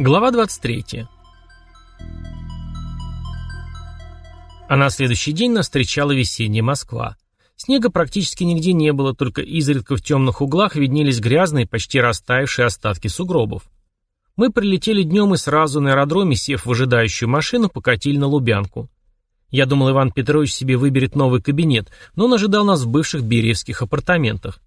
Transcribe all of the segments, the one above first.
Глава 23. А на следующий день нас встречала весенняя Москва. Снега практически нигде не было, только изредка в темных углах виднелись грязные, почти растаявшие остатки сугробов. Мы прилетели днем и сразу на аэродроме, сев в ожидающую машину, покатили на Лубянку. Я думал, Иван Петрович себе выберет новый кабинет, но он ожидал нас в бывших бериевских апартаментах.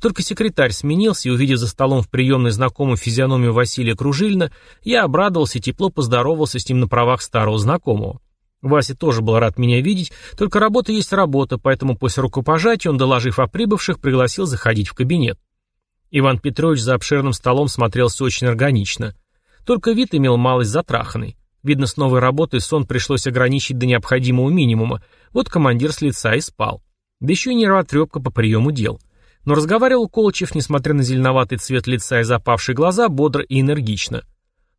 Только секретарь сменился, и, увидев за столом в приемной знакомую физиономию Василия Кружильна, я обрадовался и тепло поздоровался с ним на правах старого знакомого. Вася тоже был рад меня видеть, только работа есть работа, поэтому после рукопожатия он, доложив о прибывших, пригласил заходить в кабинет. Иван Петрович за обширным столом смотрелся очень органично. Только вид имел малость затраханный. Видно, с новой работой сон пришлось ограничить до необходимого минимума, вот командир с лица и спал. Да еще и нервотрепка по приему дел. Но разговаривал Колчев, несмотря на зеленоватый цвет лица и запавшие глаза, бодро и энергично.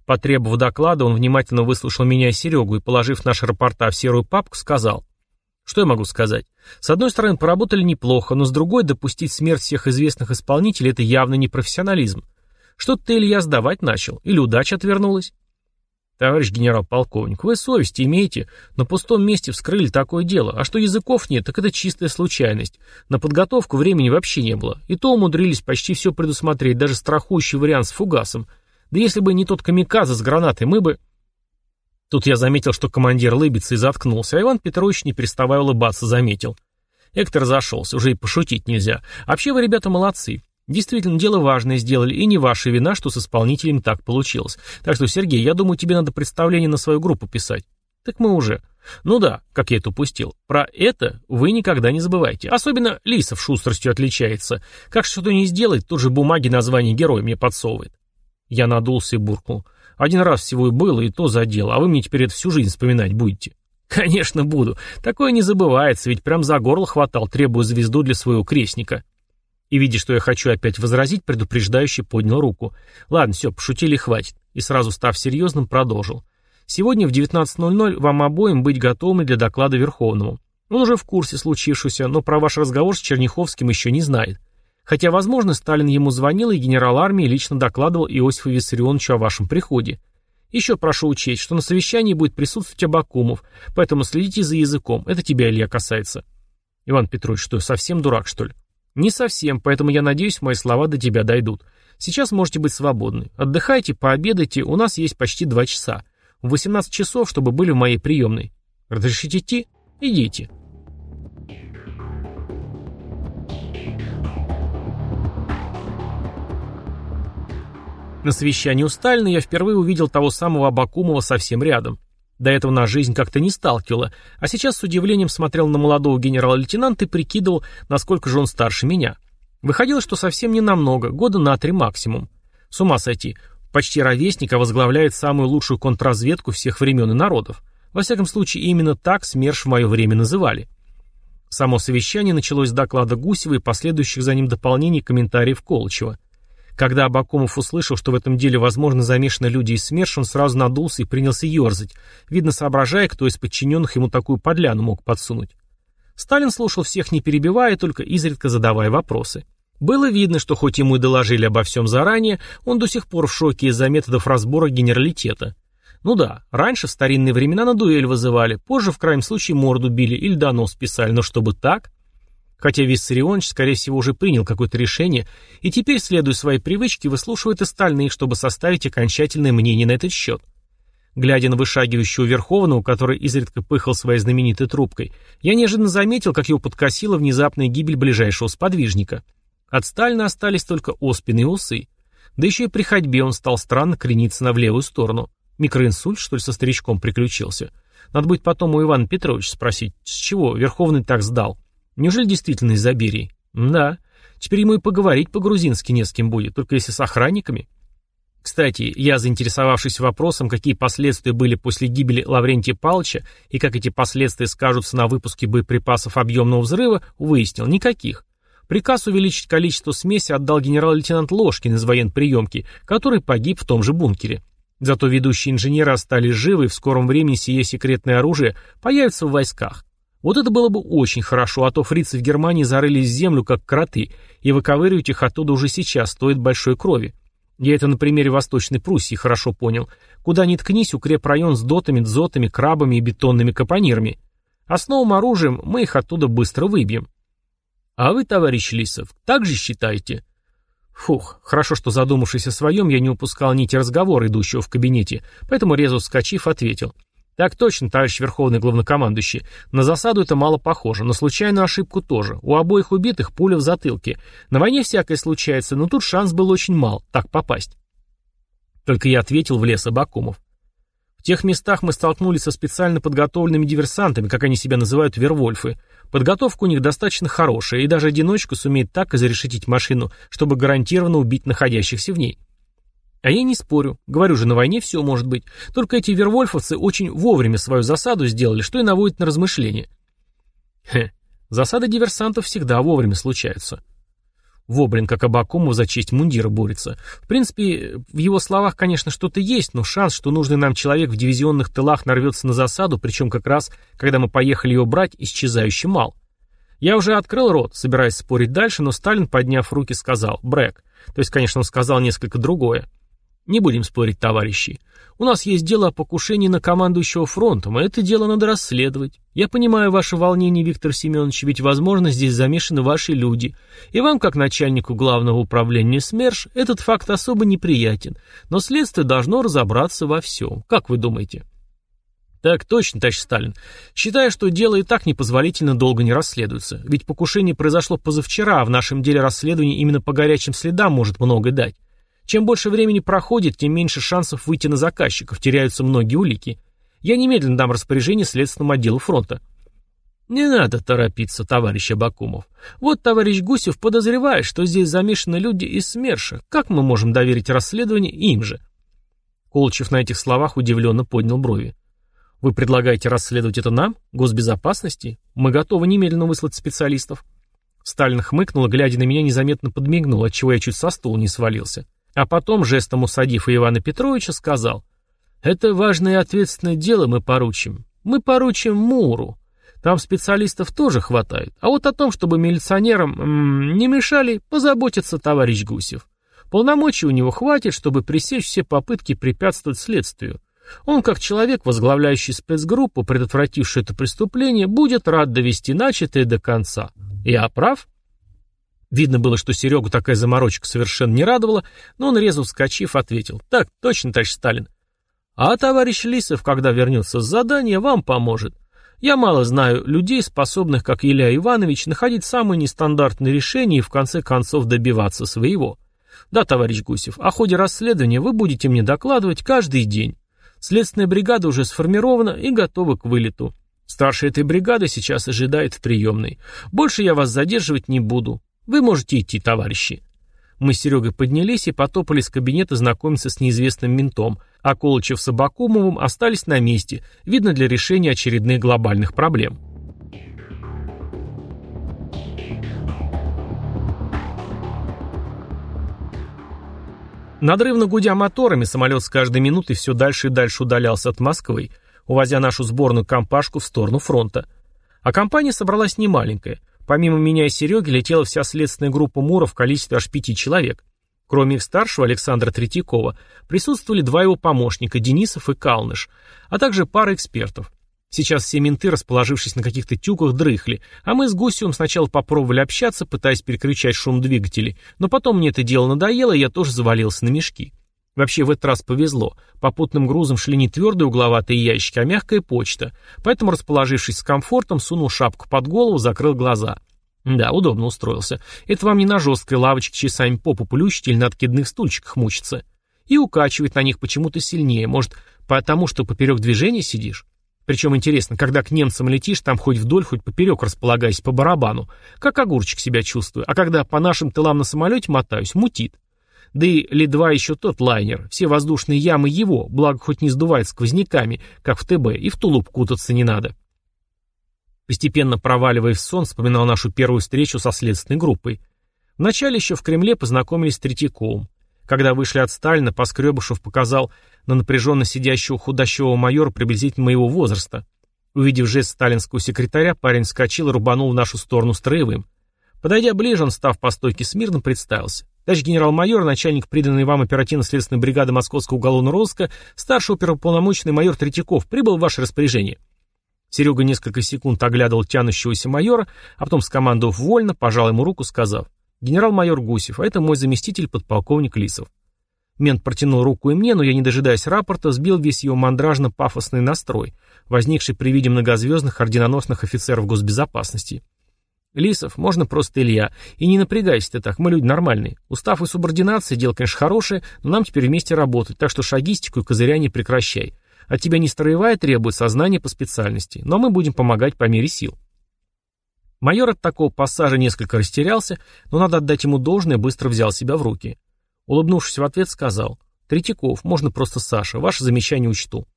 Потребовав доклада, он внимательно выслушал меня и Серегу и, положив наши рапорта в серую папку, сказал. Что я могу сказать? С одной стороны, поработали неплохо, но с другой, допустить смерть всех известных исполнителей – это явно не профессионализм. Что-то ты, Илья, сдавать начал? Или удача отвернулась? «Товарищ генерал-полковник, вы совесть имеете. На пустом месте вскрыли такое дело. А что языков нет, так это чистая случайность. На подготовку времени вообще не было. И то умудрились почти все предусмотреть, даже страхующий вариант с фугасом. Да если бы не тот камикадзе с гранатой, мы бы...» Тут я заметил, что командир лыбится и заткнулся, а Иван Петрович, не переставая улыбаться, заметил. Эктор зашелся, уже и пошутить нельзя. Вообще вы, ребята, молодцы. Действительно, дело важное сделали, и не ваша вина, что с исполнителем так получилось. Так что, Сергей, я думаю, тебе надо представление на свою группу писать. Так мы уже. Ну да, как я это упустил. Про это вы никогда не забывайте. Особенно Лисов шустростью отличается. Как что-то не сделает, тут же бумаги название героя мне подсовывает. Я надулся и буркнул. Один раз всего и было, и то за дело, а вы мне теперь это всю жизнь вспоминать будете. Конечно, буду. Такое не забывается, ведь прям за горло хватал, требуя звезду для своего крестника. И, видя, что я хочу опять возразить, предупреждающе поднял руку. «Ладно, все, пошутили, хватит». И сразу, став серьезным, продолжил. «Сегодня в 19.00 вам обоим быть готовыми для доклада Верховному. Он уже в курсе случившегося, но про ваш разговор с Черняховским еще не знает. Хотя, возможно, Сталин ему звонил, и генерал армии лично докладывал Иосифу Виссарионовичу о вашем приходе. Еще прошу учесть, что на совещании будет присутствовать Абакумов, поэтому следите за языком. Это тебя, Илья, касается». «Иван Петрович, что, совсем дурак, что ли?» «Не совсем, поэтому я надеюсь, мои слова до тебя дойдут. Сейчас можете быть свободны. Отдыхайте, пообедайте, у нас есть почти два часа. В 18 часов, чтобы были в моей приемной. Разрешите идти? Идите». На совещании у Сталина я впервые увидел того самого Абакумова совсем рядом. До этого на жизнь как-то не сталкивала, а сейчас с удивлением смотрел на молодого генерала-лейтенанта и прикидывал, насколько же он старше меня. Выходило, что совсем не намного, года на три максимум. С ума сойти, почти ровесник, а возглавляет самую лучшую контрразведку всех времен и народов. Во всяком случае, именно так СМЕРШ в мое время называли. Само совещание началось с доклада Гусева и последующих за ним дополнений комментариев Колычева. Когда Абакумов услышал, что в этом деле, возможно, замешаны люди из СМЕРШ, он сразу надулся и принялся ерзать, видно соображая, кто из подчиненных ему такую подляну мог подсунуть. Сталин слушал всех не перебивая, только изредка задавая вопросы. Было видно, что хоть ему и доложили обо всем заранее, он до сих пор в шоке из-за методов разбора генералитета. Ну да, раньше в старинные времена на дуэль вызывали, позже в крайнем случае морду били или донос писали, но чтобы так... Хотя Виссарионович, скорее всего, уже принял какое-то решение и теперь, следуя своей привычке, выслушивает остальных, чтобы составить окончательное мнение на этот счет. Глядя на вышагивающего Верховного, который изредка пыхал своей знаменитой трубкой, я неожиданно заметил, как его подкосила внезапная гибель ближайшего сподвижника. От Сталина остались только оспины и усы. Да еще и при ходьбе он стал странно крениться на в левую сторону. Микроинсульт, что ли, со старичком приключился? Надо будет потом у Ивана Петровича спросить, с чего Верховный так сдал. Неужели действительно из-за Берии? Да. Теперь ему и поговорить по-грузински не с кем будет, только если с охранниками. Кстати, я, заинтересовавшись вопросом, какие последствия были после гибели Лаврентия Павловича и как эти последствия скажутся на выпуске боеприпасов объемного взрыва, выяснил, никаких. Приказ увеличить количество смеси отдал генерал-лейтенант Ложкин из военприемки, который погиб в том же бункере. Зато ведущие инженеры остались живы, и в скором времени сие секретное оружие появится в войсках. Вот это было бы очень хорошо, а то фрицы в Германии зарылись в землю, как кроты, и выковыривать их оттуда уже сейчас стоит большой крови. Я это на примере Восточной Пруссии хорошо понял. Куда ни ткнись, укрепрайон с дотами, дзотами, крабами и бетонными капонирами. А с новым оружием мы их оттуда быстро выбьем. А вы, товарищ Лисов, так же считаете? Фух, хорошо, что задумавшись о своем, я не упускал нити разговора, идущего в кабинете, поэтому резво вскочив, ответил. Так точно, товарищ Верховный Главнокомандующий. На засаду это мало похоже, на случайную ошибку тоже. У обоих убитых пуля в затылке. На войне всякое случается, но тут шанс был очень мал, так попасть. Только я ответил в лес Абакумов. В тех местах мы столкнулись со специально подготовленными диверсантами, как они себя называют, вервольфы. Подготовка у них достаточно хорошая, и даже одиночка сумеет так изрешетить машину, чтобы гарантированно убить находящихся в ней. А я не спорю. Говорю же, на войне все может быть. Только эти вервольфовцы очень вовремя свою засаду сделали, что и наводит на размышления. Хе, засады диверсантов всегда вовремя случаются. Вобрин, как Абакумов, за честь мундира борется. В принципе, в его словах, конечно, что-то есть, но шанс, что нужный нам человек в дивизионных тылах нарвется на засаду, причем как раз, когда мы поехали его брать, исчезающий мал. Я уже открыл рот, собираясь спорить дальше, но Сталин, подняв руки, сказал «Брэк». То есть, конечно, он сказал несколько другое. Не будем спорить, товарищи. У нас есть дело о покушении на командующего фронтом, а это дело надо расследовать. Я понимаю ваше волнение, Виктор Семенович, ведь, возможно, здесь замешаны ваши люди. И вам, как начальнику главного управления СМЕРШ, этот факт особо неприятен. Но следствие должно разобраться во всем. Как вы думаете? Так точно, товарищ Сталин. Считаю, что дело и так непозволительно долго не расследуется. Ведь покушение произошло позавчера, а в нашем деле расследование именно по горячим следам может многое дать. Чем больше времени проходит, тем меньше шансов выйти на заказчиков, теряются многие улики. Я немедленно дам распоряжение следственному отделу фронта. Не надо торопиться, товарищ Абакумов. Вот товарищ Гусев подозревает, что здесь замешаны люди из СМЕРШа. Как мы можем доверить расследование им же? Колчев на этих словах удивленно поднял брови. Вы предлагаете расследовать это нам, госбезопасности? Мы готовы немедленно выслать специалистов. Сталин хмыкнул, глядя на меня, незаметно подмигнул, отчего я чуть со стула не свалился. А потом, жестом усадив Ивана Петровича, сказал, «Это важное и ответственное дело мы поручим. Мы поручим Муру. Там специалистов тоже хватает. А вот о том, чтобы милиционерам м -м, не мешали, позаботится товарищ Гусев. Полномочий у него хватит, чтобы пресечь все попытки препятствовать следствию. Он, как человек, возглавляющий спецгруппу, предотвративший это преступление, будет рад довести начатое до конца. Я прав?» Видно было, что Серегу такая заморочка совершенно не радовала, но он резво вскочив ответил. «Так, точно, товарищ Сталин. А товарищ Лисов, когда вернется с задания, вам поможет. Я мало знаю людей, способных, как Илья Иванович, находить самые нестандартные решения и в конце концов добиваться своего. Да, товарищ Гусев, о ходе расследования вы будете мне докладывать каждый день. Следственная бригада уже сформирована и готова к вылету. Старший этой бригады сейчас ожидает в приемной. Больше я вас задерживать не буду. Вы можете идти, товарищи. Мы с Серегой поднялись и потопали с кабинета знакомиться с неизвестным ментом, а Колычев с Абакумовым остались на месте, видно для решения очередных глобальных проблем. Надрывно гудя моторами, самолет с каждой минутой все дальше и дальше удалялся от Москвы, увозя нашу сборную компашку в сторону фронта. А компания собралась немаленькая. Помимо меня и Сереги летела вся следственная группа Мура в количестве аж пяти человек. Кроме их старшего, Александра Третьякова, присутствовали два его помощника, Денисов и Калныш, а также пара экспертов. Сейчас все менты, расположившись на каких-то тюках, дрыхли, а мы с Гусевым сначала попробовали общаться, пытаясь переключать шум двигателей, но потом мне это дело надоело, и я тоже завалился на мешки. Вообще в этот раз повезло. Попутным грузом шли не твердые угловатые ящики, а мягкая почта. Поэтому, расположившись с комфортом, сунул шапку под голову, закрыл глаза. Да, удобно устроился. Это вам не на жесткой лавочке часами попу плющить или на откидных стульчиках мучиться. И укачивать на них почему-то сильнее. Может, потому что поперек движения сидишь? Причем интересно, когда к немцам летишь, там хоть вдоль, хоть поперек располагайся по барабану. Как огурчик себя чувствую. А когда по нашим тылам на самолете мотаюсь, мутит. Да и Ли-2 еще тот лайнер, все воздушные ямы его, благо хоть не сдувает сквозняками, как в ТБ, и в тулуп кутаться не надо. Постепенно проваливая в сон, вспоминал нашу первую встречу со следственной группой. Вначале еще в Кремле познакомились с Третьяковым. Когда вышли от Сталина, Поскребышев показал на напряженно сидящего худощевого майора приблизительно моего возраста. Увидев жест сталинского секретаря, парень вскочил и рубанул в нашу сторону строевым. Подойдя ближе, он, став по стойке смирно, представился. Товарищ генерал-майор, начальник приданной вам оперативно-следственной бригады Московского уголовного розыска, старший оперуполномоченный майор Третьяков прибыл в ваше распоряжение. Серега несколько секунд оглядывал тянущегося майора, а потом, скомандовав вольно, пожал ему руку, сказав, «Генерал-майор Гусев, а это мой заместитель, подполковник Лисов». Мент протянул руку и мне, но я, не дожидаясь рапорта, сбил весь его мандражно-пафосный настрой, возникший при виде многозвездных орденоносных офицеров госбезопасности. Лисов, можно просто Илья. И не напрягайся ты так, мы люди нормальные. Устав и субординация, дело, конечно, хорошее, но нам теперь вместе работать, так что шагистику и козыря не прекращай. От тебя не строевая требует сознание по специальности, но мы будем помогать по мере сил. Майор от такого пассажа несколько растерялся, но надо отдать ему должное, быстро взял себя в руки. Улыбнувшись в ответ, сказал, «Третьяков, можно просто Саша, ваше замечание учту».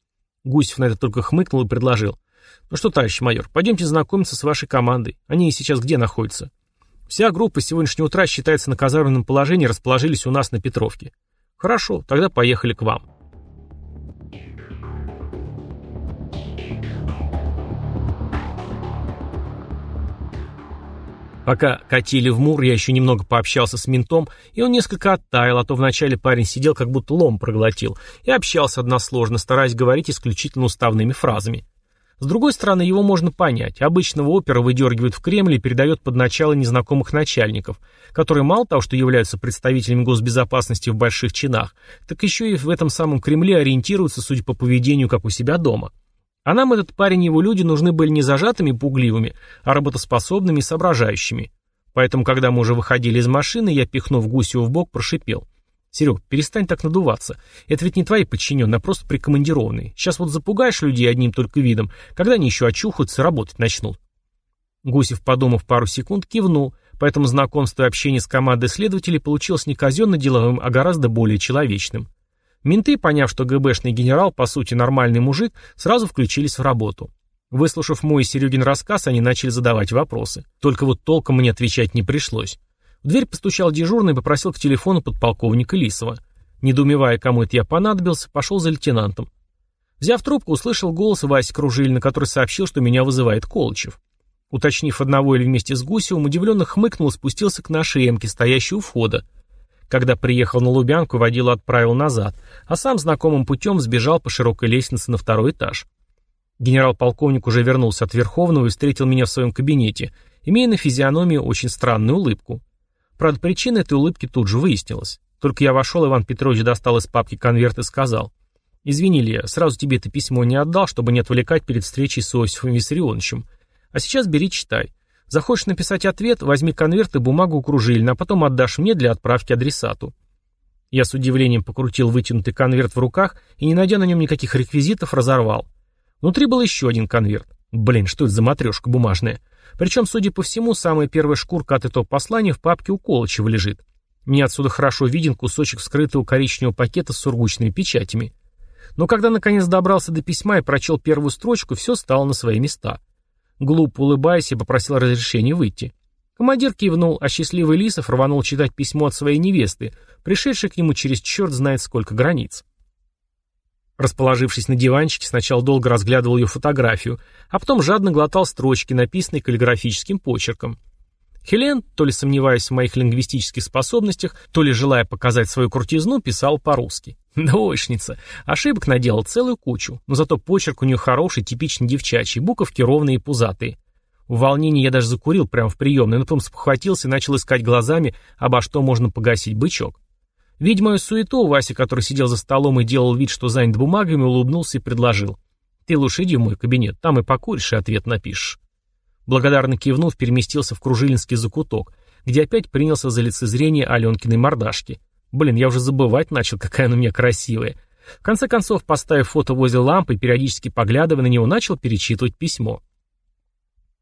Гусев на это только хмыкнул и предложил, «Ну что, товарищ майор, пойдемте знакомиться с вашей командой. Они сейчас где находятся?» «Вся группа с сегодняшнего утра считается на казарменном положении, расположились у нас на Петровке». «Хорошо, тогда поехали к вам». Пока катили в Мур, я еще немного пообщался с ментом, и он несколько оттаял, а то вначале парень сидел, как будто лом проглотил, и общался односложно, стараясь говорить исключительно уставными фразами. С другой стороны, его можно понять. Обычного опера выдергивают в Кремль и передает под начало незнакомых начальников, которые мало того, что являются представителями госбезопасности в больших чинах, так еще и в этом самом Кремле ориентируются, судя по поведению, как у себя дома. А нам этот парень и его люди нужны были не зажатыми пугливыми, а работоспособными и соображающими. Поэтому, когда мы уже выходили из машины, я, пихнув Гусеву в бок, прошипел. Серег, перестань так надуваться. Это ведь не твои подчиненные, а просто прикомандированные. Сейчас вот запугаешь людей одним только видом, когда они еще очухаются, работать начнут. Гусев, подумав пару секунд, кивнул, поэтому знакомство и общение с командой следователей получилось не казенно-деловым, а гораздо более человечным. Менты, поняв, что ГБшный генерал, по сути, нормальный мужик, сразу включились в работу. Выслушав мой и Серегин рассказ, они начали задавать вопросы. Только вот толком мне отвечать не пришлось. В дверь постучал дежурный и попросил к телефону подполковника Лисова. Недоумевая, кому это я понадобился, пошел за лейтенантом. Взяв трубку, услышал голос Васи Кружилина, который сообщил, что меня вызывает Колычев. Уточнив одного или вместе с Гусевым, удивленно хмыкнул спустился к нашей эмке, стоящей у входа. Когда приехал на Лубянку, водила отправил назад, а сам знакомым путем сбежал по широкой лестнице на второй этаж. Генерал-полковник уже вернулся от Верховного и встретил меня в своем кабинете, имея на физиономии очень странную улыбку. Правда, причина этой улыбки тут же выяснилась. Только я вошел, Иван Петрович достал из папки конверт и сказал. «Извини, Лия, сразу тебе это письмо не отдал, чтобы не отвлекать перед встречей с Иосифом Виссарионовичем. А сейчас бери, читай. Захочешь написать ответ, возьми конверт и бумагу кружильно, а потом отдашь мне для отправки адресату». Я с удивлением покрутил вытянутый конверт в руках и, не найдя на нем никаких реквизитов, разорвал. Внутри был еще один конверт. Блин, что это за матрешка бумажная? Причем, судя по всему, самая первая шкурка от этого послания в папке у Колычева лежит. Мне отсюда хорошо виден кусочек вскрытого коричневого пакета с сургучными печатями. Но когда наконец добрался до письма и прочел первую строчку, все стало на свои места. Глупо улыбаясь, я попросил разрешения выйти. Командир кивнул, а счастливый Лисов рванул читать письмо от своей невесты, пришедшей к нему через черт знает сколько границ. Расположившись на диванчике, сначала долго разглядывал ее фотографию, а потом жадно глотал строчки, написанные каллиграфическим почерком. Хелен, то ли сомневаясь в моих лингвистических способностях, то ли желая показать свою крутизну, писал по-русски. Двоечница. Ошибок наделал целую кучу, но зато почерк у нее хороший, типичный девчачий, буковки ровные и пузатые. В волнении я даже закурил прямо в приемной, но потом спохватился и начал искать глазами, обо что можно погасить бычок. Видя мою суету, Вася, который сидел за столом и делал вид, что занят бумагами, улыбнулся и предложил. «Ты лучше иди в мой кабинет, там и покуришь, и ответ напишешь». Благодарно кивнув, переместился в Кружилинский закуток, где опять принялся за лицезрение Аленкиной мордашки. Блин, я уже забывать начал, какая она у меня красивая. В конце концов, поставив фото возле лампы периодически поглядывая на него, начал перечитывать письмо.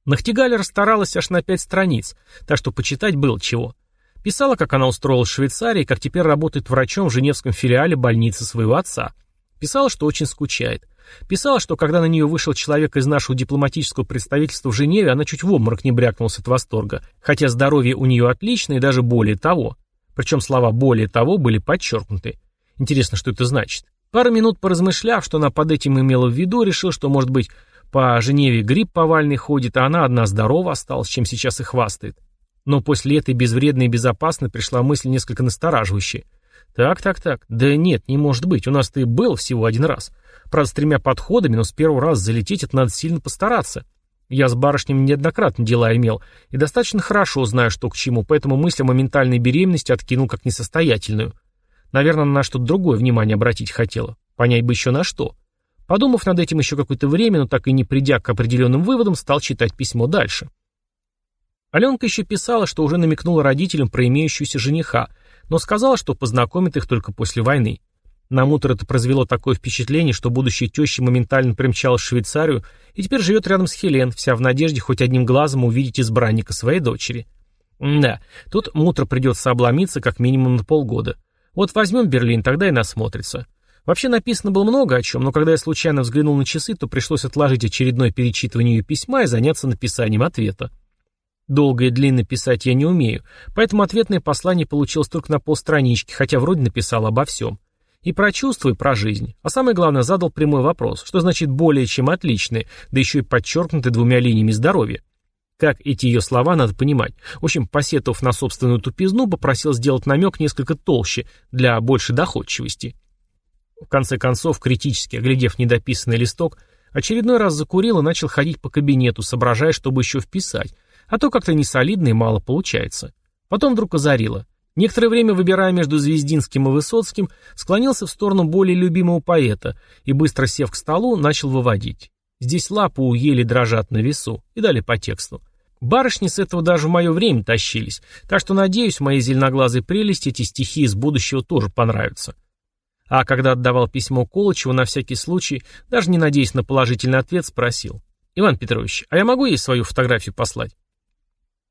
Нахтигаль расстаралась аж на пять страниц, так что почитать было чего. Писала, как она устроилась в Швейцарии, как теперь работает врачом в женевском филиале больницы своего отца. Писала, что очень скучает. Писала, что когда на нее вышел человек из нашего дипломатического представительства в Женеве, она чуть в обморок не брякнулась от восторга, хотя здоровье у нее отличное и даже более того. Причем слова «более того» были подчеркнуты. Интересно, что это значит. Пару минут поразмышляв, что она под этим имела в виду, решил, что, может быть, по Женеве грипп повальный ходит, а она одна здорова осталась, чем сейчас и хвастает. Но после этой безвредной и безопасной пришла мысль несколько настораживающая. Так, так, так. Да нет, не может быть. У нас ты был всего один раз. Правда, с тремя подходами, но с первого раза залететь это надо сильно постараться. Я с барышнями неоднократно дела имел и достаточно хорошо знаю, что к чему, поэтому мысль о моментальной беременности откинул как несостоятельную. Наверное, на что-то другое внимание обратить хотела. Понять бы еще на что. Подумав над этим еще какое-то время, но так и не придя к определенным выводам, стал читать письмо дальше. Аленка еще писала, что уже намекнула родителям про имеющуюся жениха, но сказала, что познакомит их только после войны. На Мутер это произвело такое впечатление, что будущая теща моментально примчалась в Швейцарию и теперь живет рядом с Хелен, вся в надежде хоть одним глазом увидеть избранника своей дочери. да, тут Мутер придется обломиться как минимум на полгода. Вот возьмем Берлин, тогда и насмотрится. Вообще написано было много о чем, но когда я случайно взглянул на часы, то пришлось отложить очередное перечитывание ее письма и заняться написанием ответа. Долго и длинно писать я не умею, поэтому ответное послание получилось только на полстранички, хотя вроде написал обо всем. И про чувства, и про жизнь. А самое главное, задал прямой вопрос, что значит более чем отличное, да еще и подчеркнуты двумя линиями здоровья. Как эти ее слова надо понимать. В общем, посетовав на собственную тупизну, попросил сделать намек несколько толще, для большей доходчивости. В конце концов, критически оглядев недописанный листок, очередной раз закурил и начал ходить по кабинету, соображая, чтобы еще вписать, а то как-то несолидно и мало получается. Потом вдруг озарило. Некоторое время, выбирая между Звездинским и Высоцким, склонился в сторону более любимого поэта и, быстро сев к столу, начал выводить. Здесь лапы у ели дрожат на весу. И далее по тексту. Барышни с этого даже в мое время тащились, так что, надеюсь, моей зеленоглазой прелести эти стихи из будущего тоже понравятся. А когда отдавал письмо Колычеву, на всякий случай, даже не надеясь на положительный ответ, спросил. «Иван Петрович, а я могу ей свою фотографию послать?»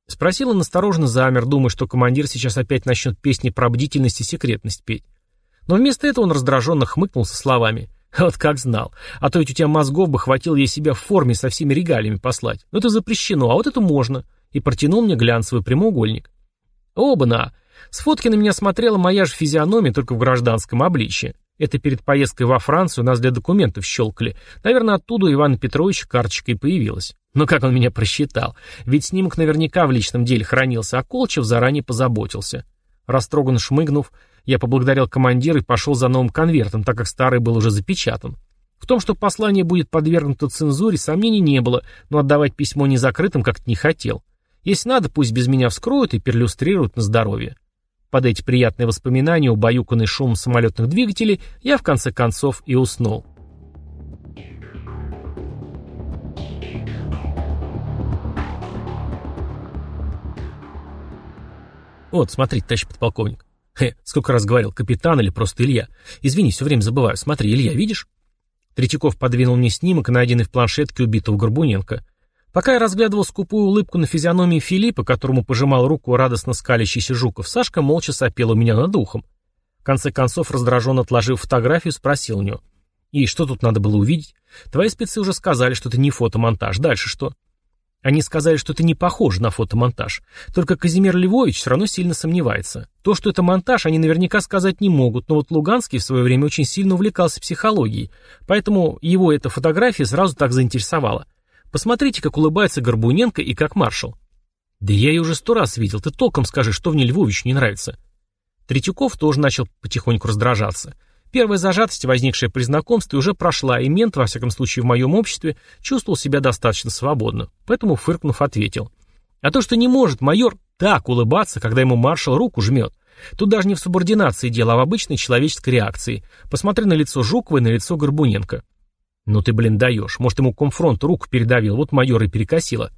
Спросил он осторожно замер, думая, что командир сейчас опять начнет песни про бдительность и секретность петь. Но вместо этого он раздраженно хмыкнул со словами. «Вот как знал. А то ведь у тебя мозгов бы хватило ей себя в форме со всеми регалиями послать. Но это запрещено, а вот это можно». И протянул мне глянцевый прямоугольник. «Оба-на! С фотки на меня смотрела моя же физиономия, только в гражданском обличье. Это перед поездкой во Францию нас для документов щелкали. Наверное, оттуда у Ивана Петровича карточка и появилась. Но как он меня просчитал? Ведь снимок наверняка в личном деле хранился, а Колчев заранее позаботился. Растроганно шмыгнув, я поблагодарил командира и пошел за новым конвертом, так как старый был уже запечатан. В том, что послание будет подвергнуто цензуре, сомнений не было, но отдавать письмо незакрытым как-то не хотел. Если надо, пусть без меня вскроют и перлюстрируют на здоровье. Под эти приятные воспоминания, убаюканный шум самолетных двигателей, я в конце концов и уснул. Вот, смотри, товарищ подполковник. Хе, сколько раз говорил, капитан или просто Илья. Извини, все время забываю. Смотри, Илья, видишь? Третьяков подвинул мне снимок, найденный в планшетке убитого Горбуненко. Пока я разглядывал скупую улыбку на физиономии Филиппа, которому пожимал руку радостно скалящийся Жуков, Сашка молча сопел у меня над ухом. В конце концов, раздраженно отложив фотографию, спросил у него. «И что тут надо было увидеть? Твои спецы уже сказали, что это не фотомонтаж. Дальше что?» Они сказали, что это не похоже на фотомонтаж. Только Казимир Львович все равно сильно сомневается. То, что это монтаж, они наверняка сказать не могут, но вот Луганский в свое время очень сильно увлекался психологией, поэтому его эта фотография сразу так заинтересовала. Посмотрите, как улыбается Горбуненко и как маршал. Да я ее уже сто раз видел, ты толком скажи, что в ней Львовичу не нравится. Третьяков тоже начал потихоньку раздражаться. Первая зажатость, возникшая при знакомстве, уже прошла, и мент, во всяком случае в моем обществе, чувствовал себя достаточно свободно, поэтому, фыркнув, ответил. А то, что не может майор так улыбаться, когда ему маршал руку жмет. Тут даже не в субординации дело, а в обычной человеческой реакции. Посмотри на лицо Жукова и на лицо Горбуненко. Ну ты, блин, даешь. Может, ему комфронт руку передавил, вот майор и перекосило.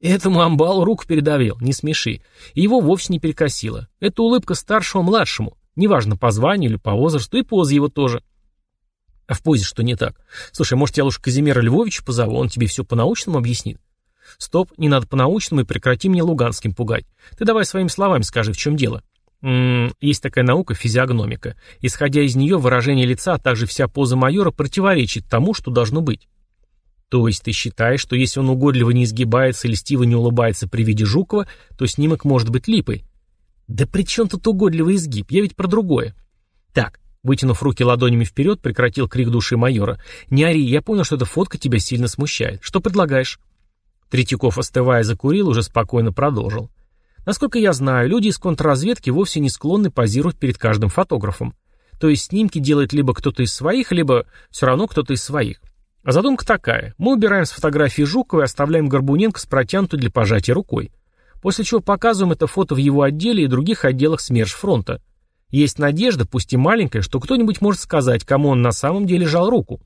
Этому амбалу руку передавил, не смеши. И его вовсе не перекосило. Это улыбка старшего младшему. Неважно, по званию или по возрасту, и поза его тоже. А в позе что не так? Слушай, может, я лучше Казимира Львовича позову, он тебе все по-научному объяснит? Стоп, не надо по-научному и прекрати мне луганским пугать. Ты давай своими словами скажи, в чем дело. М -м, есть такая наука физиогномика. Исходя из нее, выражение лица, а также вся поза майора противоречит тому, что должно быть. То есть ты считаешь, что если он угодливо не изгибается или стиво не улыбается при виде Жукова, то снимок может быть липой? Да при чем тут угодливый изгиб? Я ведь про другое. Так, вытянув руки ладонями вперед, прекратил крик души майора. Не ори, я понял, что эта фотка тебя сильно смущает. Что предлагаешь? Третьяков, остывая, закурил, уже спокойно продолжил. Насколько я знаю, люди из контрразведки вовсе не склонны позировать перед каждым фотографом. То есть снимки делает либо кто-то из своих, либо все равно кто-то из своих. А задумка такая. Мы убираем с фотографии Жукова и оставляем Горбуненко с протянутой для пожатия рукой. После чего показываем это фото в его отделе и других отделах СМЕРШ фронта. Есть надежда, пусть и маленькая, что кто-нибудь может сказать, кому он на самом деле жал руку.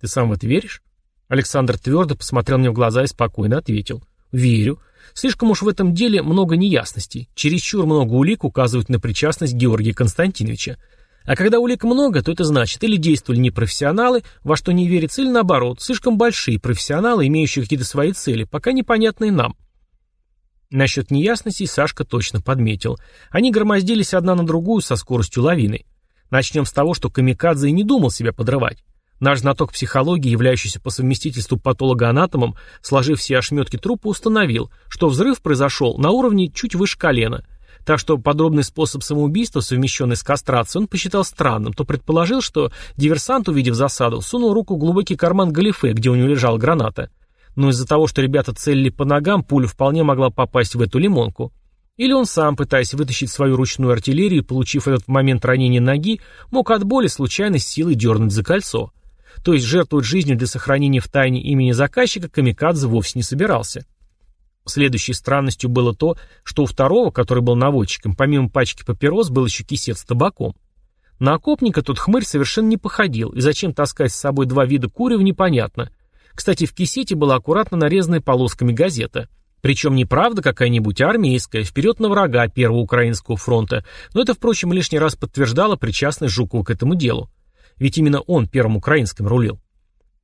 Ты сам в это веришь? Александр твердо посмотрел мне в глаза и спокойно ответил. Верю. Слишком уж в этом деле много неясностей. Чересчур много улик указывают на причастность Георгия Константиновича. А когда улик много, то это значит, или действовали непрофессионалы, во что не верится, или наоборот, слишком большие профессионалы, имеющие какие-то свои цели, пока непонятные нам. Насчет неясностей Сашка точно подметил. Они громоздились одна на другую со скоростью лавины. Начнем с того, что Камикадзе и не думал себя подрывать. Наш знаток психологии, являющийся по совместительству патологоанатомом, сложив все ошметки трупа, установил, что взрыв произошел на уровне чуть выше колена. Так что подробный способ самоубийства, совмещенный с кастрацией, он посчитал странным, то предположил, что диверсант, увидев засаду, сунул руку в глубокий карман галифе, где у него лежала граната. Но из-за того, что ребята целили по ногам, пуля вполне могла попасть в эту лимонку. Или он сам, пытаясь вытащить свою ручную артиллерию, получив этот момент ранения ноги, мог от боли случайно с силой дернуть за кольцо то есть жертвовать жизнью для сохранения в тайне имени заказчика Камикадзе вовсе не собирался. Следующей странностью было то, что у второго, который был наводчиком, помимо пачки папирос, был еще кисет с табаком. На окопника тот хмырь совершенно не походил, и зачем таскать с собой два вида курева, непонятно. Кстати, в кисете была аккуратно нарезанная полосками газета. Причем не правда какая-нибудь армейская, вперед на врага Первого Украинского фронта, но это, впрочем, лишний раз подтверждало причастность Жукова к этому делу. Ведь именно он первым украинским рулил.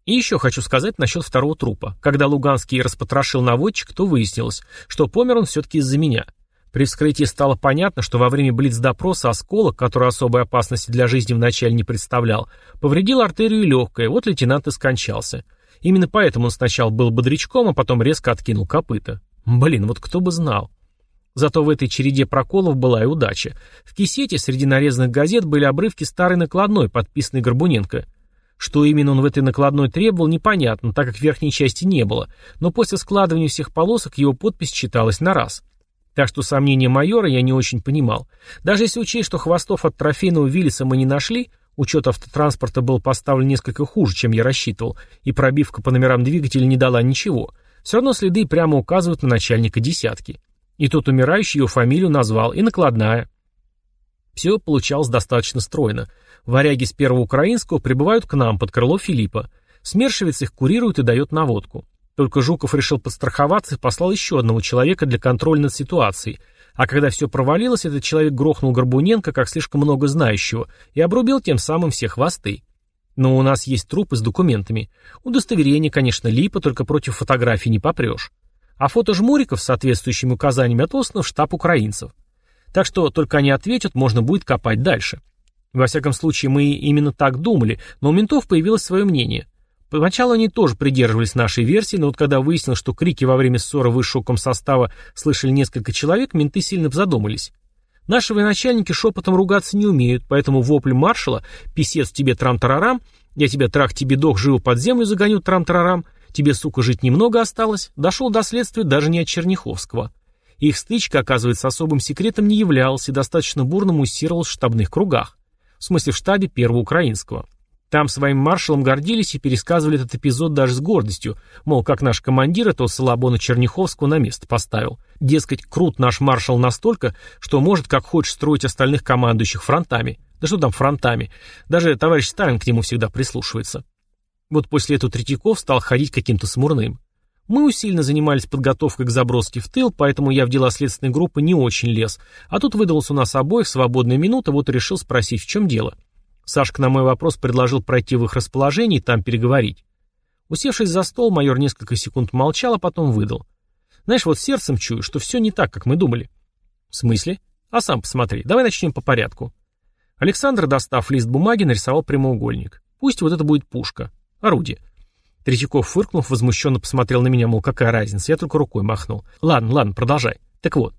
И еще хочу сказать насчет второго трупа. Когда Луганский распотрошил наводчик, то выяснилось, что помер он все-таки из-за меня. При вскрытии стало понятно, что во время блиц-допроса осколок, который особой опасности для жизни вначале не представлял, повредил артерию легкое, вот лейтенант и скончался. Именно поэтому он сначала был бодрячком, а потом резко откинул копыта. Блин, вот кто бы знал. Зато в этой череде проколов была и удача. В кисете среди нарезанных газет были обрывки старой накладной, подписанной Горбуненко. Что именно он в этой накладной требовал, непонятно, так как верхней части не было, но после складывания всех полосок его подпись читалась на раз. Так что сомнения майора я не очень понимал. Даже если учесть, что хвостов от трофейного Виллиса мы не нашли, учет автотранспорта был поставлен несколько хуже, чем я рассчитывал, и пробивка по номерам двигателя не дала ничего, все равно следы прямо указывают на начальника десятки. И тот умирающий ее фамилию назвал, и накладная. Все получалось достаточно стройно. Варяги с первого украинского прибывают к нам под крыло Филиппа. Смершевец их курирует и дает наводку. Только Жуков решил подстраховаться и послал еще одного человека для контроля над ситуацией. А когда все провалилось, этот человек грохнул Горбуненко, как слишком много знающего, и обрубил тем самым все хвосты. Но у нас есть трупы с документами. Удостоверение, конечно, липа, только против фотографий не попрешь а фото жмуриков с соответствующими указаниями отослано в штаб украинцев. Так что только они ответят, можно будет копать дальше. Во всяком случае, мы именно так думали, но у ментов появилось свое мнение. Поначалу они тоже придерживались нашей версии, но вот когда выяснилось, что крики во время ссоры высшего комсостава слышали несколько человек, менты сильно задумались. Наши военачальники шепотом ругаться не умеют, поэтому вопль маршала «Писец тебе трам-тарарам», «Я тебя трах тебе дох, живо под землю загоню трам-тарарам» Тебе, сука, жить немного осталось, дошел до следствия даже не от Черняховского. Их стычка, оказывается, особым секретом не являлась и достаточно бурно муссировалась в штабных кругах. В смысле, в штабе Первого Украинского. Там своим маршалом гордились и пересказывали этот эпизод даже с гордостью, мол, как наш командир этого Салабона Черняховского на место поставил. Дескать, крут наш маршал настолько, что может как хочешь строить остальных командующих фронтами. Да что там фронтами? Даже товарищ Сталин к нему всегда прислушивается. Вот после этого Третьяков стал ходить каким-то смурным. Мы усиленно занимались подготовкой к заброске в тыл, поэтому я в дела следственной группы не очень лез. А тут выдалась у нас обоих свободная минута, вот и решил спросить, в чем дело. Сашка на мой вопрос предложил пройти в их расположение и там переговорить. Усевшись за стол, майор несколько секунд молчал, а потом выдал. Знаешь, вот сердцем чую, что все не так, как мы думали. В смысле? А сам посмотри. Давай начнем по порядку. Александр, достав лист бумаги, нарисовал прямоугольник. Пусть вот это будет пушка. Орудие. Третьяков, фыркнув, возмущенно посмотрел на меня, мол, какая разница, я только рукой махнул. Ладно, ладно, продолжай. Так вот.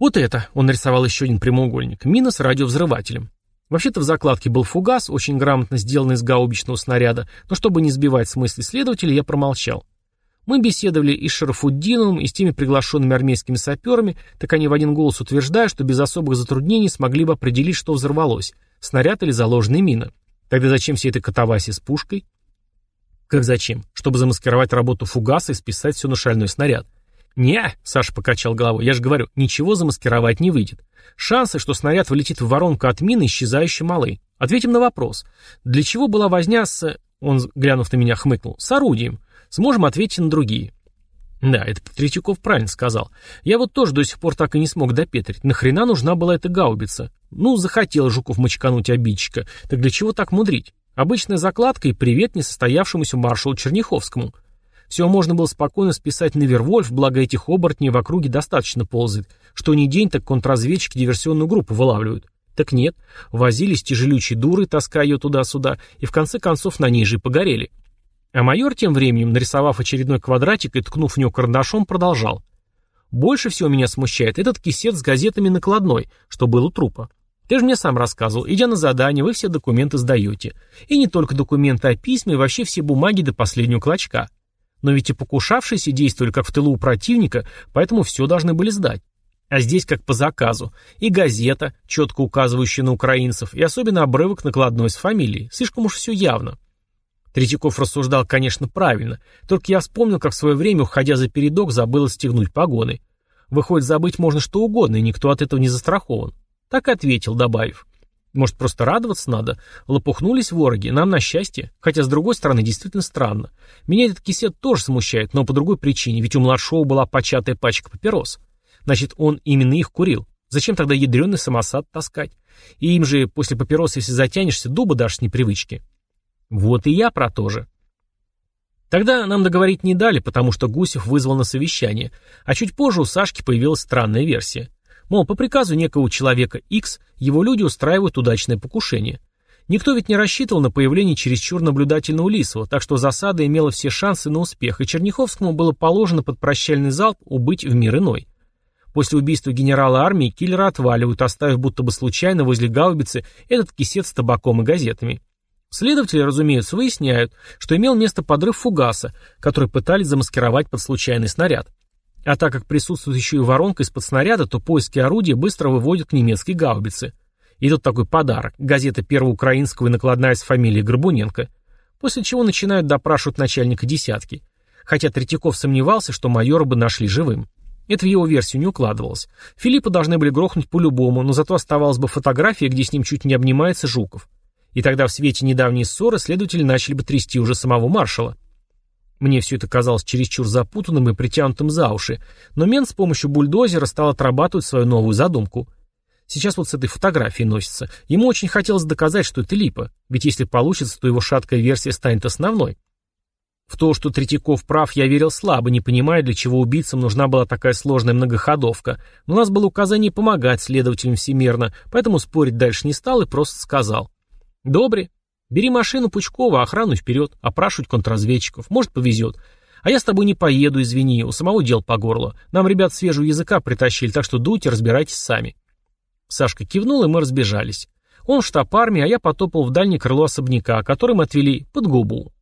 Вот это, он нарисовал еще один прямоугольник, мина с радиовзрывателем. Вообще-то в закладке был фугас, очень грамотно сделанный из гаубичного снаряда, но чтобы не сбивать с мысли следователя, я промолчал. Мы беседовали и с Шарафуддиновым, и с теми приглашенными армейскими саперами, так они в один голос утверждают, что без особых затруднений смогли бы определить, что взорвалось, снаряд или заложенная мина. Тогда зачем все это катавасия с пушкой? Как зачем? Чтобы замаскировать работу фугаса и списать все на шальной снаряд. «Не», — Саша покачал головой, — «я же говорю, ничего замаскировать не выйдет. Шансы, что снаряд вылетит в воронку от мины, исчезающе малы. Ответим на вопрос. Для чего была возня с...» Он, глянув на меня, хмыкнул. «С орудием. Сможем ответить на другие». Да, это Третьяков правильно сказал. Я вот тоже до сих пор так и не смог допетрить. Нахрена нужна была эта гаубица? Ну, захотел Жуков мочкануть обидчика. Так для чего так мудрить? Обычная закладка и привет несостоявшемуся маршалу Черняховскому. Все можно было спокойно списать на Вервольф, благо этих оборотней в округе достаточно ползает. Что ни день, так контрразведчики диверсионную группу вылавливают. Так нет, возились тяжелючие дуры, таская ее туда-сюда, и в конце концов на ней же и погорели. А майор тем временем, нарисовав очередной квадратик и ткнув в него карандашом, продолжал. Больше всего меня смущает этот кисет с газетами накладной, что был у трупа. Ты же мне сам рассказывал, идя на задание, вы все документы сдаете. И не только документы, а письма и вообще все бумаги до последнего клочка. Но ведь и покушавшиеся действовали как в тылу у противника, поэтому все должны были сдать. А здесь как по заказу. И газета, четко указывающая на украинцев, и особенно обрывок накладной с фамилией. Слишком уж все явно. Третьяков рассуждал, конечно, правильно. Только я вспомнил, как в свое время, уходя за передок, забыл стегнуть погоны. Выходит, забыть можно что угодно, и никто от этого не застрахован. Так ответил, добавив. Может, просто радоваться надо? Лопухнулись вороги, нам на счастье. Хотя, с другой стороны, действительно странно. Меня этот кисет тоже смущает, но по другой причине, ведь у младшего была початая пачка папирос. Значит, он именно их курил. Зачем тогда ядреный самосад таскать? И им же после папироса, если затянешься, дуба дашь с непривычки. Вот и я про то же. Тогда нам договорить не дали, потому что Гусев вызвал на совещание, а чуть позже у Сашки появилась странная версия. Мол, по приказу некого человека X его люди устраивают удачное покушение. Никто ведь не рассчитывал на появление чересчур наблюдательного Лисова, так что засада имела все шансы на успех, и Черняховскому было положено под прощальный залп убыть в мир иной. После убийства генерала армии киллера отваливают, оставив будто бы случайно возле гаубицы этот кисет с табаком и газетами. Следователи, разумеется, выясняют, что имел место подрыв фугаса, который пытались замаскировать под случайный снаряд. А так как присутствует еще и воронка из-под снаряда, то поиски орудия быстро выводят к немецкой гаубице. И тут такой подарок. Газета первого украинского и накладная с фамилией Горбуненко. После чего начинают допрашивать начальника десятки. Хотя Третьяков сомневался, что майора бы нашли живым. Это в его версию не укладывалось. Филиппа должны были грохнуть по-любому, но зато оставалась бы фотография, где с ним чуть не обнимается Жуков. И тогда в свете недавней ссоры следователи начали бы трясти уже самого маршала. Мне все это казалось чересчур запутанным и притянутым за уши, но мент с помощью бульдозера стал отрабатывать свою новую задумку. Сейчас вот с этой фотографией носится. Ему очень хотелось доказать, что это липа, ведь если получится, то его шаткая версия станет основной. В то, что Третьяков прав, я верил слабо, не понимая, для чего убийцам нужна была такая сложная многоходовка. Но у нас было указание помогать следователям всемирно, поэтому спорить дальше не стал и просто сказал. «Добре, Бери машину Пучкова, охрану вперед, опрашивать контрразведчиков. Может, повезет. А я с тобой не поеду, извини, у самого дел по горло. Нам ребят свежего языка притащили, так что дуйте, разбирайтесь сами. Сашка кивнул, и мы разбежались. Он в штаб армии, а я потопал в дальнее крыло особняка, который мы отвели под губу.